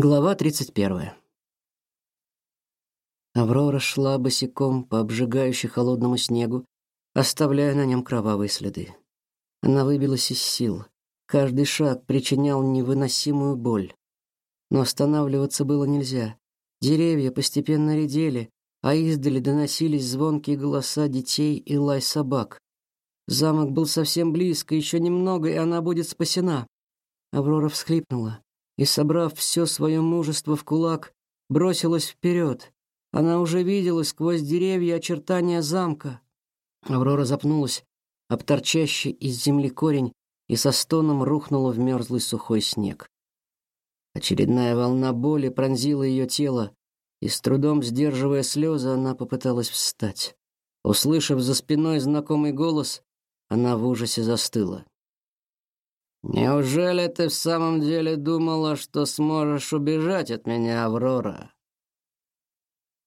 Глава 31. Аврора шла босиком по обжигающе холодному снегу, оставляя на нем кровавые следы. Она выбилась из сил. Каждый шаг причинял невыносимую боль. Но останавливаться было нельзя. Деревья постепенно редели, а издали доносились звонкие голоса детей и лай собак. Замок был совсем близко, еще немного, и она будет спасена. Аврора всхлипнула и, собрав все свое мужество в кулак, бросилась вперед. Она уже видела сквозь деревья очертания замка. Аврора запнулась об торчащий из земли корень и со стоном рухнула в мерзлый сухой снег. Очередная волна боли пронзила ее тело, и с трудом сдерживая слезы, она попыталась встать. Услышав за спиной знакомый голос, она в ужасе застыла. Неужели ты в самом деле думала, что сможешь убежать от меня, Аврора?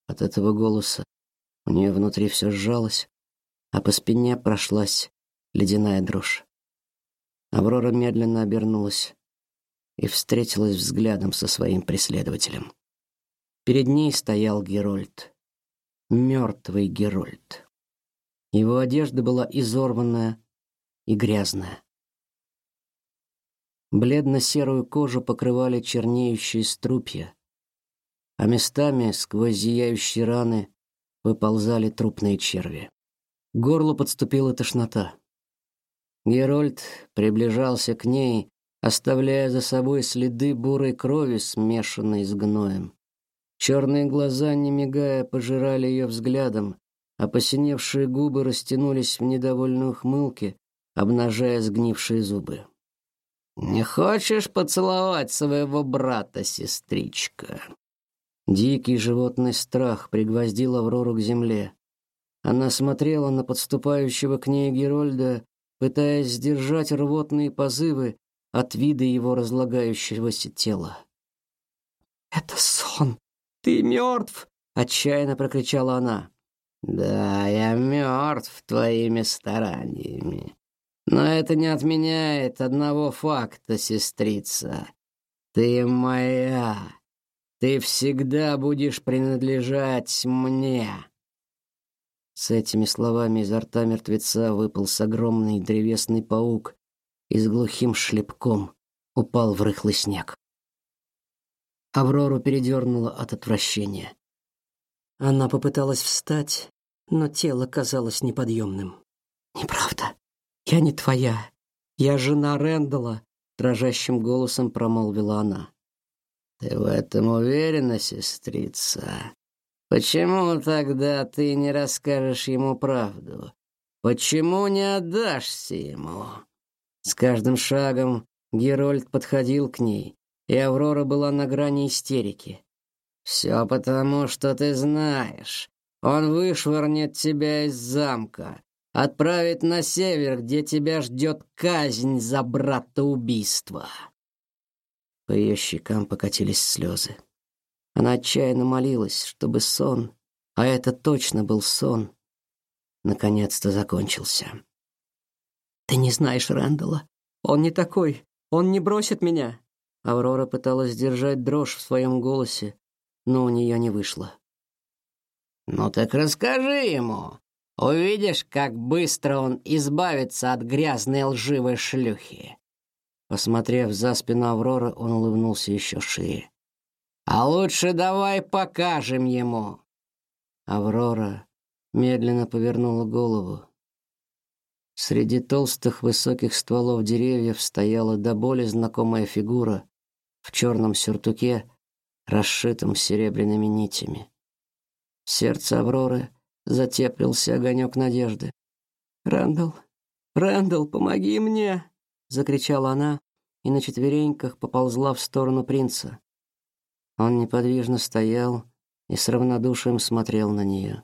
От этого голоса у нее внутри все сжалось, а по спине прошлась ледяная дрожь. Аврора медленно обернулась и встретилась взглядом со своим преследователем. Перед ней стоял Герольд, мертвый Герольд. Его одежда была изорванная и грязная. Бледно-серую кожу покрывали чернеющие струпья, а местами сквозь зияющие раны выползали трупные черви. К горлу подступила тошнота. Герольд приближался к ней, оставляя за собой следы бурой крови, смешанной с гноем. Черные глаза, не мигая, пожирали ее взглядом, а посиневшие губы растянулись в недовольной ухмылке, обнажая сгнившие зубы. Не хочешь поцеловать своего брата, сестричка? Дикий животный страх пригвоздил Аврору к земле. Она смотрела на подступающего к ней Герольда, пытаясь сдержать рвотные позывы от вида его разлагающегося тела. «Это сон! Ты мертв!» — отчаянно прокричала она. «Да, я мертв твоими стараниями. Но это не отменяет одного факта, сестрица. Ты моя. Ты всегда будешь принадлежать мне. С этими словами изо рта мертвеца выполз огромный древесный паук и с глухим шлепком упал в рыхлый снег. Аврору передернуло от отвращения. Она попыталась встать, но тело казалось неподъемным. Неправда. Я не твоя. Я жена Рэндала, дрожащим голосом промолвила она. Ты в этом уверена, сестрица? Почему тогда ты не расскажешь ему правду? Почему не отдашься ему? С каждым шагом Герольд подходил к ней, и Аврора была на грани истерики. Все потому, что ты знаешь. Он вышвырнет тебя из замка, Отправить на север, где тебя ждет казнь за братоубийство. По ее щекам покатились слезы. Она отчаянно молилась, чтобы сон, а это точно был сон, наконец-то закончился. Ты не знаешь Рэндала. Он не такой. Он не бросит меня. Аврора пыталась сдержать дрожь в своем голосе, но у нее не вышло. Ну так расскажи ему, Увидишь, как быстро он избавится от грязной лживой шлюхи. Посмотрев за спину Авроры, он улыбнулся еще шире. А лучше давай покажем ему. Аврора медленно повернула голову. Среди толстых высоких стволов деревьев стояла до боли знакомая фигура в черном сюртуке, расшитом серебряными нитями. Сердце Авроры затеплился огонек надежды. Рэндалл, Рэндалл, помоги мне, закричала она и на четвереньках поползла в сторону принца. Он неподвижно стоял и с равнодушием смотрел на нее.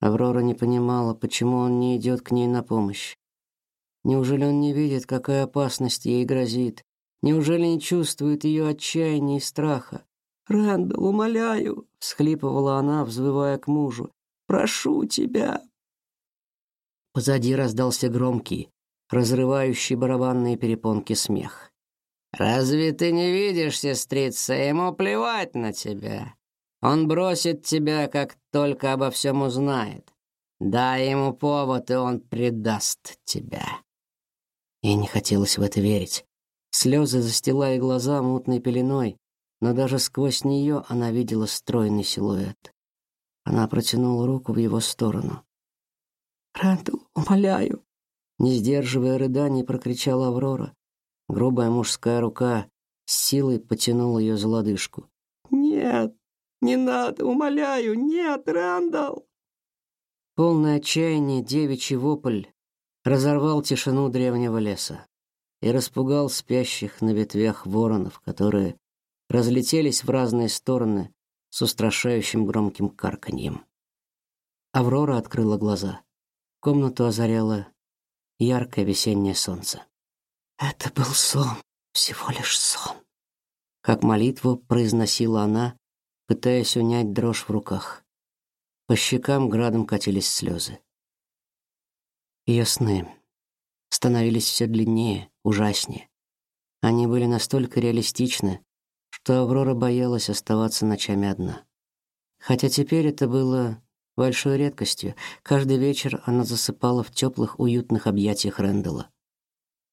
Аврора не понимала, почему он не идет к ней на помощь. Неужели он не видит, какая опасность ей грозит? Неужели не чувствует ее отчаяния и страха? «Рэндалл, умоляю!» — всхлипывала она, взвывая к мужу. Прошу тебя. Позади раздался громкий, разрывающий барабанные перепонки смех. Разве ты не видишь, сестрица, ему плевать на тебя. Он бросит тебя, как только обо всем узнает. Дай ему повод, и он предаст тебя. Ей не хотелось в это верить. Слезы застилали глаза мутной пеленой, но даже сквозь нее она видела стройный силуэт. Она протянула руку в его сторону. «Рэндалл, умоляю!» Не сдерживая рыданий, прокричала Аврора. Грубая мужская рука с силой потянула ее за лодыжку. «Нет, не надо, умоляю, нет, Рэндалл!» Полное отчаяние девичий вопль разорвал тишину древнего леса и распугал спящих на ветвях воронов, которые разлетелись в разные стороны с устрашающим громким карканьем. Аврора открыла глаза. Комнату озаряло яркое весеннее солнце. Это был сон, всего лишь сон. Как молитву произносила она, пытаясь унять дрожь в руках. По щекам градом катились слезы. Ее сны становились все длиннее, ужаснее. Они были настолько реалистичны, что Аврора боялась оставаться ночами одна. Хотя теперь это было большой редкостью. Каждый вечер она засыпала в теплых, уютных объятиях Рэндалла.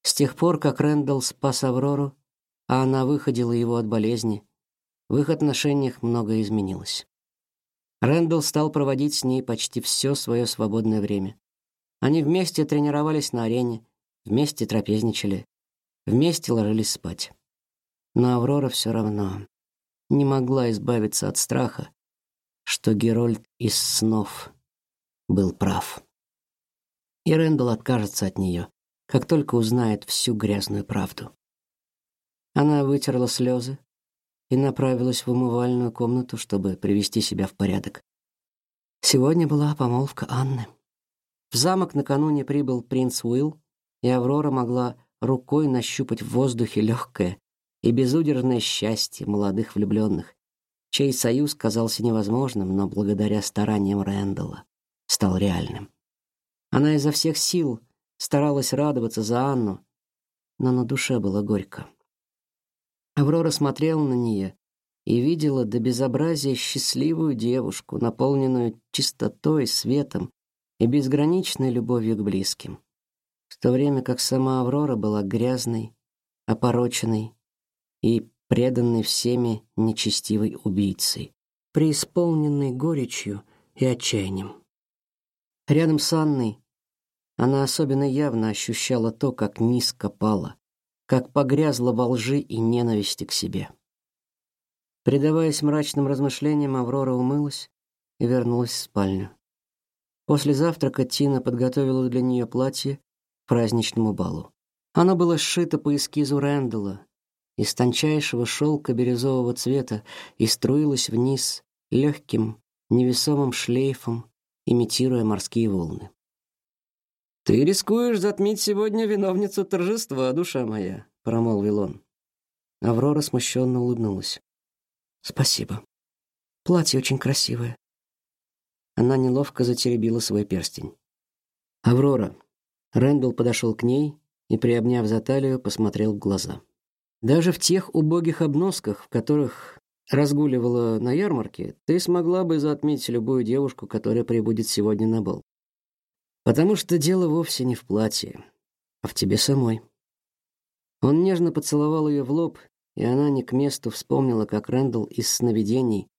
С тех пор, как Рэндалл спас Аврору, а она выходила его от болезни, в их отношениях многое изменилось. Рэндалл стал проводить с ней почти все свое свободное время. Они вместе тренировались на арене, вместе трапезничали, вместе ложились спать. Но Аврора все равно не могла избавиться от страха, что Герольд из снов был прав. И Рэндалл откажется от нее, как только узнает всю грязную правду. Она вытерла слезы, и направилась в умывальную комнату, чтобы привести себя в порядок. Сегодня была помолвка Анны. В замок накануне прибыл принц Уилл, и Аврора могла рукой нащупать в воздухе легкое и безудержное счастье молодых влюбленных, чей союз казался невозможным, но благодаря стараниям Рэндалла стал реальным. Она изо всех сил старалась радоваться за Анну, но на душе было горько. Аврора смотрела на нее и видела до безобразия счастливую девушку, наполненную чистотой, светом и безграничной любовью к близким, в то время как сама Аврора была грязной, опороченной и преданной всеми нечестивой убийцей, преисполненной горечью и отчаянием. Рядом с Анной она особенно явно ощущала то, как низко пала, как погрязла во лжи и ненависти к себе. Предаваясь мрачным размышлениям, Аврора умылась и вернулась в спальню. После завтрака Тина подготовила для нее платье к праздничному балу. Оно было сшито по эскизу Рэндалла из тончайшего шелка бирюзового цвета и струилось вниз легким, невесомым шлейфом, имитируя морские волны. Ты рискуешь затмить сегодня виновницу торжества, душа моя, промолвил он. Аврора смущенно улыбнулась. Спасибо. Платье очень красивое. Она неловко затеребила свой перстень. Аврора. Рэндалл подошел к ней и, приобняв за талию, посмотрел в глаза. Даже в тех убогих обносках, в которых разгуливала на ярмарке, ты смогла бы затмить любую девушку, которая прибудет сегодня на бал. Потому что дело вовсе не в платье, а в тебе самой. Он нежно поцеловал ее в лоб, и она не к месту вспомнила, как Рэндалл из сновидений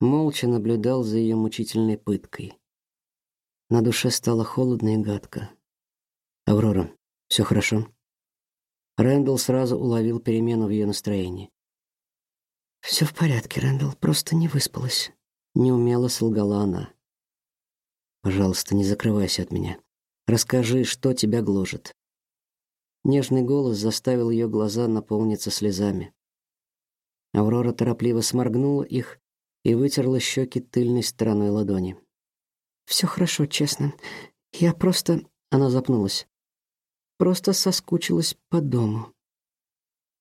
молча наблюдал за ее мучительной пыткой. На душе стало холодно и гадко. Аврора, все хорошо? Рэндалл сразу уловил перемену в ее настроении. Все в порядке, Рэндалл, просто не выспалась, неумело солгала она. Пожалуйста, не закрывайся от меня. Расскажи, что тебя гложет. Нежный голос заставил ее глаза наполниться слезами. Аврора торопливо сморгнула их и вытерла щеки тыльной стороной ладони. Все хорошо, честно. Я просто, она запнулась. Просто соскучилась по дому.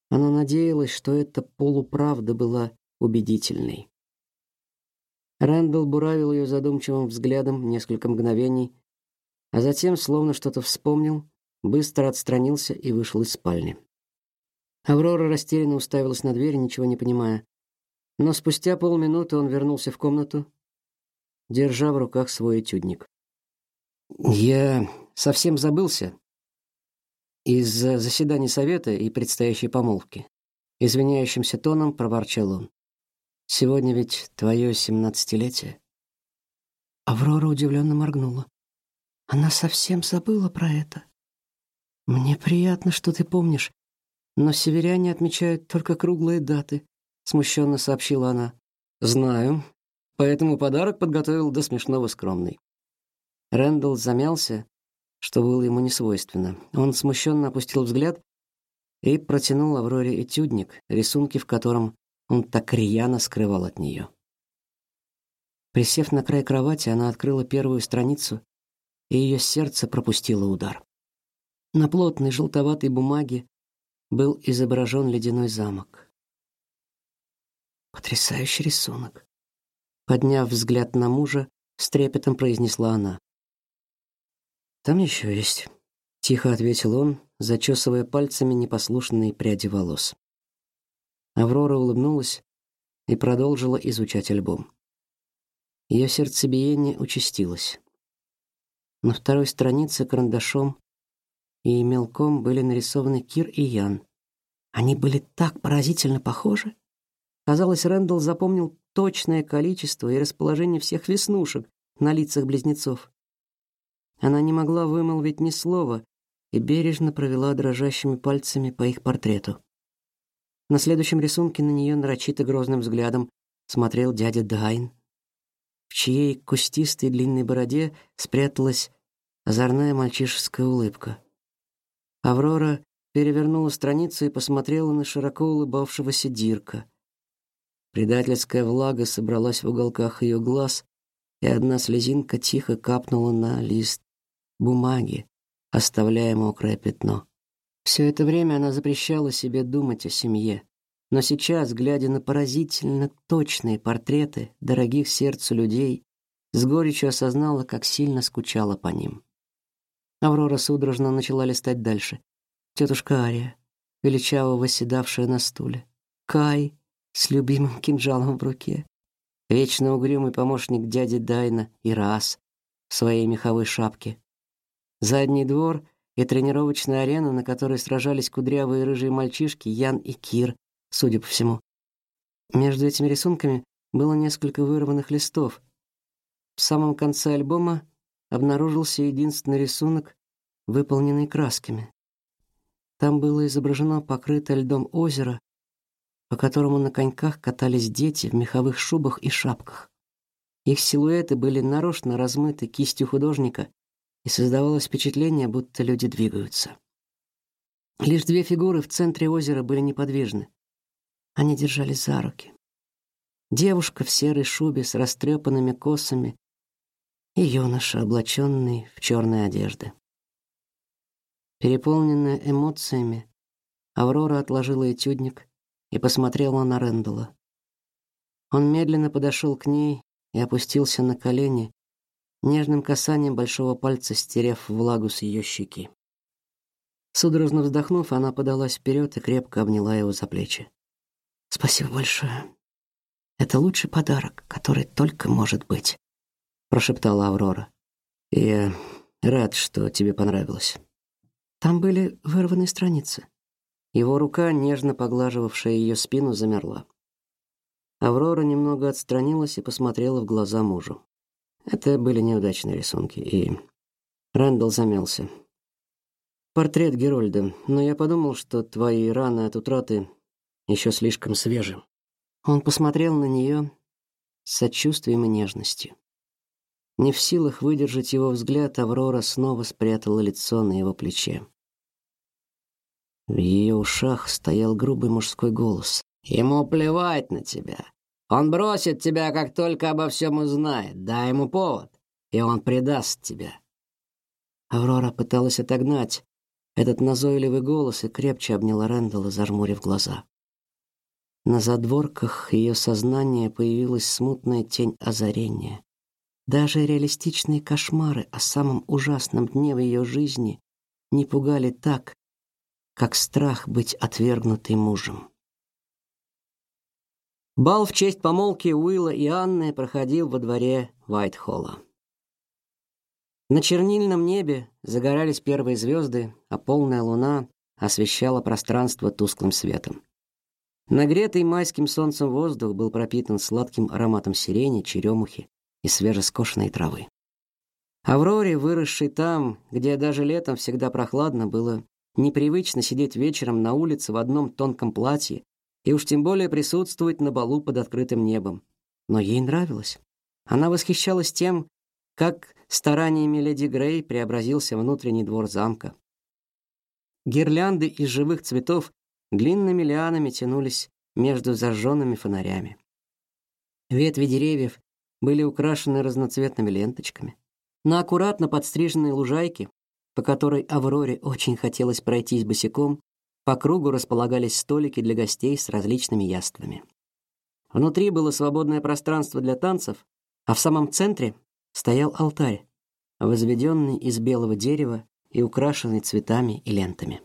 Она надеялась, что эта полуправда была убедительной. Рэндалл буравил ее задумчивым взглядом несколько мгновений, а затем, словно что-то вспомнил, быстро отстранился и вышел из спальни. Аврора растерянно уставилась на дверь, ничего не понимая. Но спустя полминуты он вернулся в комнату, держа в руках свой этюдник. Я совсем забылся из-за заседания совета и предстоящей помолвки. Извиняющимся тоном проворчал он. Сегодня ведь твое семнадцатилетие. Аврора удивленно моргнула. Она совсем забыла про это. Мне приятно, что ты помнишь, но северяне отмечают только круглые даты, смущенно сообщила она. Знаю, поэтому подарок подготовил до смешного скромный. Рэндалл замялся, что было ему не свойственно. Он смущенно опустил взгляд и протянул Авроре этюдник, рисунки в котором он так рьяно скрывал от нее. Присев на край кровати, она открыла первую страницу, и ее сердце пропустило удар. На плотной желтоватой бумаге был изображен ледяной замок. Потрясающий рисунок. Подняв взгляд на мужа, с трепетом произнесла она: "Там еще есть", тихо ответил он, зачесывая пальцами непослушные пряди волос. Аврора улыбнулась и продолжила изучать альбом. Ее сердцебиение участилось. На второй странице карандашом и мелком были нарисованы Кир и Ян. Они были так поразительно похожи. Казалось, Рэндалл запомнил точное количество и расположение всех веснушек на лицах близнецов. Она не могла вымолвить ни слова и бережно провела дрожащими пальцами по их портрету. На следующем рисунке на нее нарочито грозным взглядом смотрел дядя Дайн, в чьей кустистой длинной бороде спряталась озорная мальчишеская улыбка. Аврора перевернула страницу и посмотрела на широко улыбавшегося Дирка. Предательская влага собралась в уголках ее глаз, и одна слезинка тихо капнула на лист бумаги, оставляя мокрое пятно. Все это время она запрещала себе думать о семье, но сейчас, глядя на поразительно точные портреты дорогих сердцу людей, с горечью осознала, как сильно скучала по ним. Аврора судорожно начала листать дальше. Тетушка Ария, величаво восседавшая на стуле. Кай, с любимым кинжалом в руке, вечно угрюмый помощник дяди Дайна и Раз в своей меховой шапке. Задний двор и тренировочная арена, на которой сражались кудрявые рыжие мальчишки Ян и Кир, судя по всему. Между этими рисунками было несколько вырванных листов. В самом конце альбома обнаружился единственный рисунок, выполненный красками. Там было изображено покрытое льдом озеро по которому на коньках катались дети в меховых шубах и шапках. Их силуэты были нарочно размыты кистью художника, и создавалось впечатление, будто люди двигаются. Лишь две фигуры в центре озера были неподвижны. Они держались за руки. Девушка в серой шубе с растрепанными косами и юноша, облаченный в черные одежды. Переполненная эмоциями, Аврора отложила этюдник и посмотрела на Рэндала. Он медленно подошел к ней и опустился на колени, нежным касанием большого пальца стерев влагу с ее щеки. Судорожно вздохнув, она подалась вперед и крепко обняла его за плечи. «Спасибо большое. Это лучший подарок, который только может быть», — прошептала Аврора. «Я рад, что тебе понравилось». Там были вырванные страницы. Его рука, нежно поглаживавшая ее спину, замерла. Аврора немного отстранилась и посмотрела в глаза мужу. Это были неудачные рисунки, и Рэндалл замялся. Портрет Герольда, но я подумал, что твои раны от утраты еще слишком свежи. Он посмотрел на нее с сочувствием и нежностью. Не в силах выдержать его взгляд, Аврора снова спрятала лицо на его плече. В ее ушах стоял грубый мужской голос. «Ему плевать на тебя. Он бросит тебя, как только обо всем узнает. Дай ему повод, и он предаст тебя». Аврора пыталась отогнать этот назойливый голос и крепче обняла Рэндалла, зажмурив глаза. На задворках ее сознания появилась смутная тень озарения. Даже реалистичные кошмары о самом ужасном дне в ее жизни не пугали так, как страх быть отвергнутой мужем. Бал в честь помолвки Уилла и Анны проходил во дворе Вайтхолла. На чернильном небе загорались первые звезды, а полная луна освещала пространство тусклым светом. Нагретый майским солнцем воздух был пропитан сладким ароматом сирени, черемухи и свежескошенной травы. Авроре, выросшей там, где даже летом всегда прохладно, было непривычно сидеть вечером на улице в одном тонком платье и уж тем более присутствовать на балу под открытым небом. Но ей нравилось. Она восхищалась тем, как стараниями леди Грей преобразился внутренний двор замка. Гирлянды из живых цветов длинными лианами тянулись между зажженными фонарями. Ветви деревьев были украшены разноцветными ленточками. На аккуратно подстриженной лужайке, по которой Авроре очень хотелось пройтись босиком, по кругу располагались столики для гостей с различными яствами. Внутри было свободное пространство для танцев, а в самом центре стоял алтарь, возведенный из белого дерева и украшенный цветами и лентами.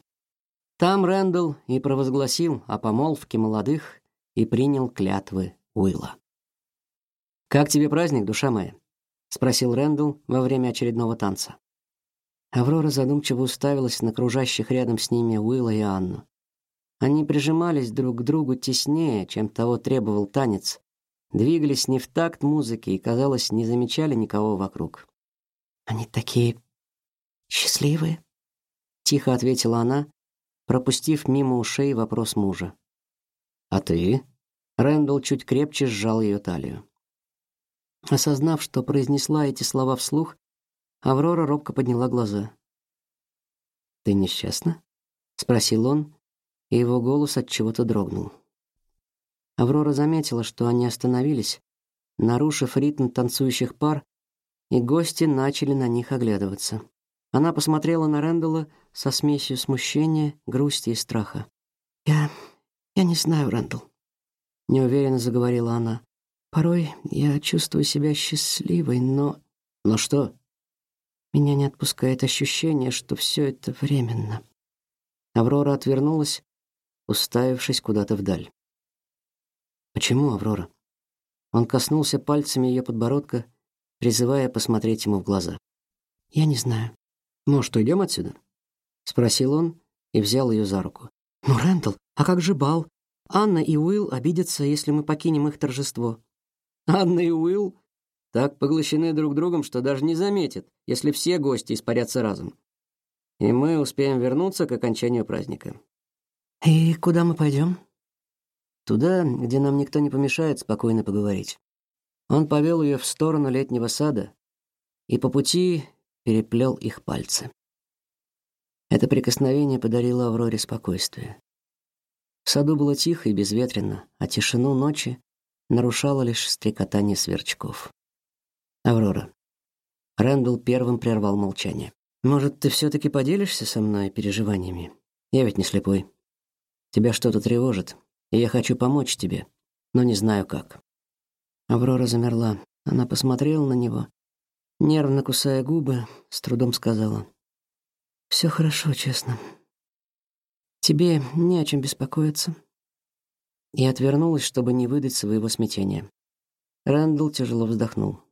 Там Рэндалл и провозгласил о помолвке молодых и принял клятвы Уилла. Как тебе праздник, душа моя? спросил Рэндалл во время очередного танца. Аврора задумчиво уставилась на кружащих рядом с ними Уилла и Анну. Они прижимались друг к другу теснее, чем того требовал танец, двигались не в такт музыки и, казалось, не замечали никого вокруг. Они такие счастливые, тихо ответила она, пропустив мимо ушей вопрос мужа. А ты? Рэндалл чуть крепче сжал ее талию. Осознав, что произнесла эти слова вслух, Аврора робко подняла глаза. Ты несчастна? спросил он, и его голос от чего-то дрогнул. Аврора заметила, что они остановились, нарушив ритм танцующих пар, и гости начали на них оглядываться. Она посмотрела на Рэндалла со смесью смущения, грусти и страха. "Я я не знаю, Рэндалл", неуверенно заговорила она. "Порой я чувствую себя счастливой, но но что? Меня не отпускает ощущение, что все это временно". Аврора отвернулась, уставившись куда-то вдаль. Почему, Аврора? Он коснулся пальцами ее подбородка, призывая посмотреть ему в глаза. Я не знаю. Может, уйдем отсюда? спросил он и взял ее за руку. Ну, Рэндалл, а как же бал? Анна и Уилл обидятся, если мы покинем их торжество. Анна и Уилл так поглощены друг другом, что даже не заметят, если все гости испарятся разом. И мы успеем вернуться к окончанию праздника. И куда мы пойдем? Туда, где нам никто не помешает спокойно поговорить. Он повел ее в сторону летнего сада и по пути переплел их пальцы. Это прикосновение подарило Авроре спокойствие. В саду было тихо и безветренно, а тишину ночи нарушало лишь стрекотание сверчков. Аврора. Рэндалл первым прервал молчание. Может, ты все таки поделишься со мной переживаниями? Я ведь не слепой. Тебя что-то тревожит, и я хочу помочь тебе, но не знаю как. Аврора замерла. Она посмотрела на него, нервно кусая губы, с трудом сказала: «Все хорошо, честно. Тебе не о чем беспокоиться". И отвернулась, чтобы не выдать своего смятения. Рэндалл тяжело вздохнул.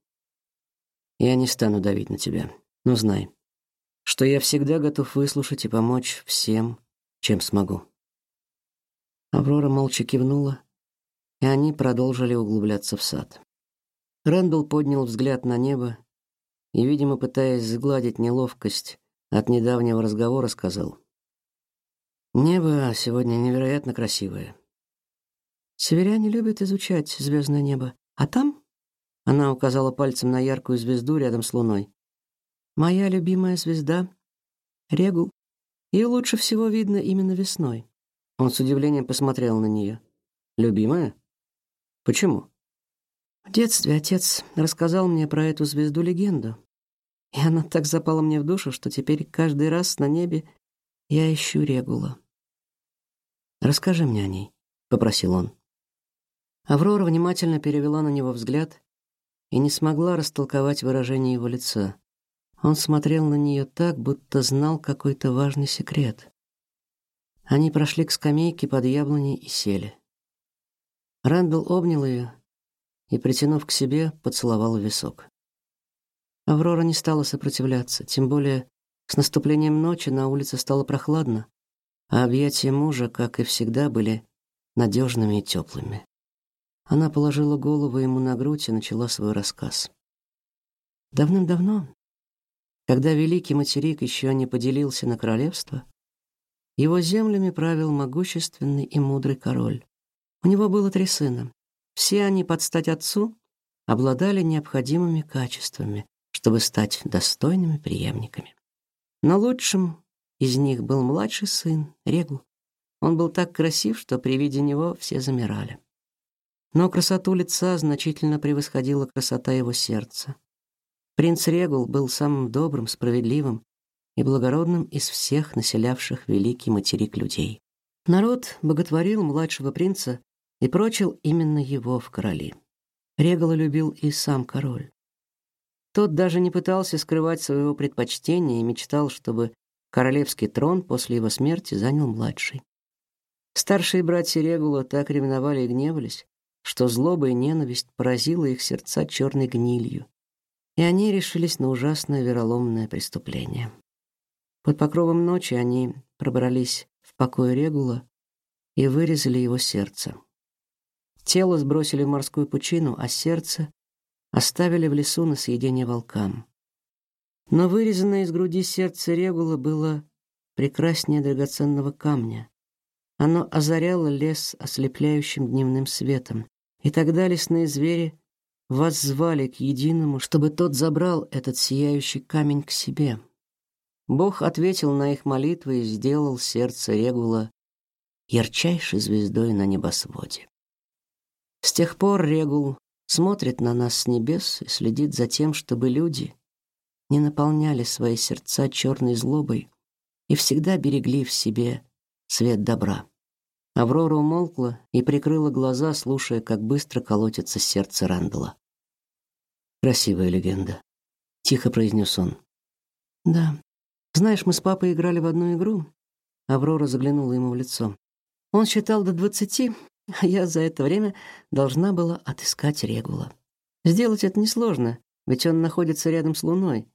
Я не стану давить на тебя, но знай, что я всегда готов выслушать и помочь всем, чем смогу. Аврора молча кивнула, и они продолжили углубляться в сад. Рэндалл поднял взгляд на небо и, видимо, пытаясь сгладить неловкость от недавнего разговора, сказал: "Небо сегодня невероятно красивое. Северяне любят изучать звездное небо, а там?" Она указала пальцем на яркую звезду рядом с луной. "Моя любимая звезда Регул. Ее лучше всего видно именно весной. Он с удивлением посмотрел на нее. Любимая? Почему? В детстве отец рассказал мне про эту звезду-легенду. И она так запала мне в душу, что теперь каждый раз на небе я ищу Регула. Расскажи мне о ней, попросил он. Аврора внимательно перевела на него взгляд и не смогла растолковать выражение его лица. Он смотрел на нее так, будто знал какой-то важный секрет. Они прошли к скамейке под яблоней и сели. Рэндалл обнял ее и, притянув к себе, поцеловал в висок. Аврора не стала сопротивляться, тем более с наступлением ночи на улице стало прохладно, а объятия мужа, как и всегда, были надежными и теплыми. Она положила голову ему на грудь и начала свой рассказ. Давным-давно, когда великий материк еще не поделился на королевства, его землями правил могущественный и мудрый король. У него было три сына. Все они под стать отцу обладали необходимыми качествами, чтобы стать достойными преемниками. Но лучшим из них был младший сын, Регул. Он был так красив, что при виде него все замирали. Но красоту лица значительно превосходила красота его сердца. Принц Регул был самым добрым, справедливым и благородным из всех населявших великий материк людей. Народ боготворил младшего принца и прочил именно его в короли. Регула любил и сам король. Тот даже не пытался скрывать своего предпочтения и мечтал, чтобы королевский трон после его смерти занял младший. Старшие братья Регула так ревновали и гневались, что злоба и ненависть поразила их сердца черной гнилью, и они решились на ужасное вероломное преступление. Под покровом ночи они пробрались в покой Регула и вырезали его сердце. Тело сбросили в морскую пучину, а сердце оставили в лесу на съедение волкам. Но вырезанное из груди сердце Регула было прекраснее драгоценного камня. Оно озаряло лес ослепляющим дневным светом, и тогда лесные звери воззвали к единому, чтобы тот забрал этот сияющий камень к себе. Бог ответил на их молитвы и сделал сердце Регула ярчайшей звездой на небосводе. С тех пор Регул смотрит на нас с небес и следит за тем, чтобы люди не наполняли свои сердца черной злобой и всегда берегли в себе свет добра. Аврора умолкла и прикрыла глаза, слушая, как быстро колотится сердце Рандала. Красивая легенда, тихо произнес он. Да. Знаешь, мы с папой играли в одну игру. Аврора заглянула ему в лицо. Он считал до двадцати, а я за это время должна была отыскать Регула. Сделать это несложно, ведь он находится рядом с Луной.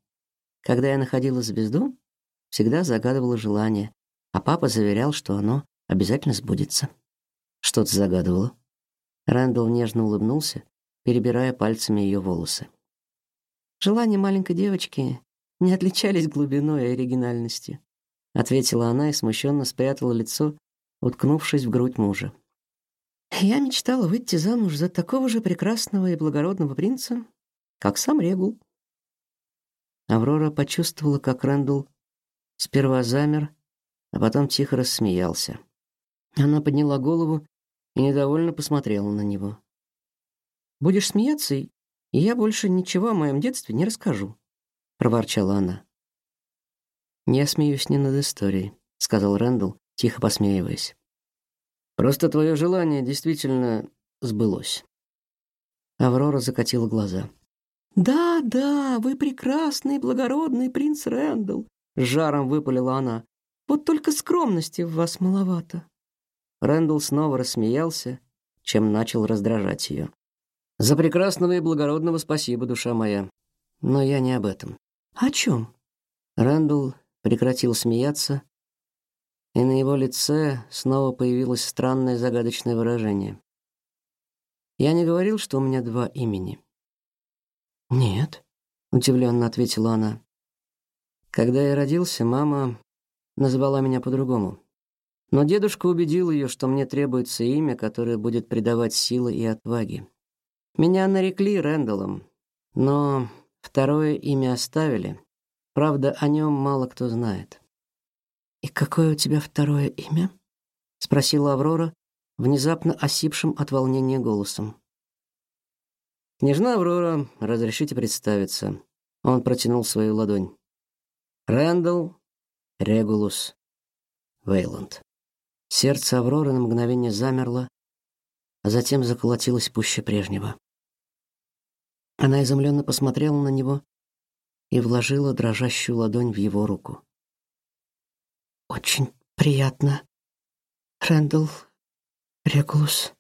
Когда я находила звезду, всегда загадывала желание, а папа заверял, что оно Обязательно сбудется. Что ты загадывала? Рэндалл нежно улыбнулся, перебирая пальцами ее волосы. Желания маленькой девочки не отличались глубиной и оригинальностью, ответила она и смущенно спрятала лицо, уткнувшись в грудь мужа. Я мечтала выйти замуж за такого же прекрасного и благородного принца, как сам Регул. Аврора почувствовала, как Рэндалл сперва замер, а потом тихо рассмеялся. Она подняла голову и недовольно посмотрела на него. Будешь смеяться, и я больше ничего о моем детстве не расскажу, проворчала она. Не смеюсь ни над историей, сказал Рэндалл, тихо посмеиваясь. Просто твое желание действительно сбылось. Аврора закатила глаза. Да, да, вы прекрасный, благородный принц Рэндалл, жаром выпалила она. Вот только скромности в вас маловато. Рэндалл снова рассмеялся, чем начал раздражать ее. За прекрасного и благородного спасибо, душа моя. Но я не об этом. О чем? Рэндалл прекратил смеяться, и на его лице снова появилось странное загадочное выражение. Я не говорил, что у меня два имени. Нет, удивленно ответила она. Когда я родился, мама назвала меня по-другому. Но дедушка убедил ее, что мне требуется имя, которое будет придавать силы и отваги. Меня нарекли Рэндаллом, но второе имя оставили. Правда, о нем мало кто знает. И какое у тебя второе имя? спросила Аврора, внезапно осипшим от волнения голосом. Княжна Аврора, разрешите представиться. Он протянул свою ладонь. Рэндалл Регулус Вейланд. Сердце Авроры на мгновение замерло, а затем заколотилось пуще прежнего. Она изумленно посмотрела на него и вложила дрожащую ладонь в его руку. Очень приятно Рэндалл Регулус,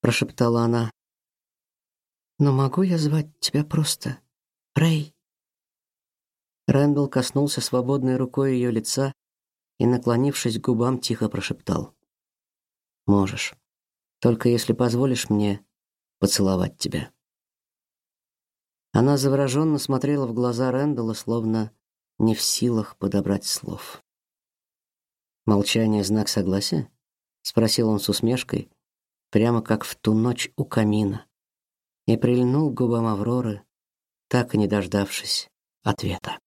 прошептала она. Но могу я звать тебя просто Рэй? Рэндалл коснулся свободной рукой ее лица и, наклонившись к губам, тихо прошептал: "Можешь, только если позволишь мне поцеловать тебя". Она завороженно смотрела в глаза Рэндалла, словно не в силах подобрать слов. Молчание знак согласия? спросил он с усмешкой, прямо как в ту ночь у камина, и прильнул к губам Авроры, так и не дождавшись ответа.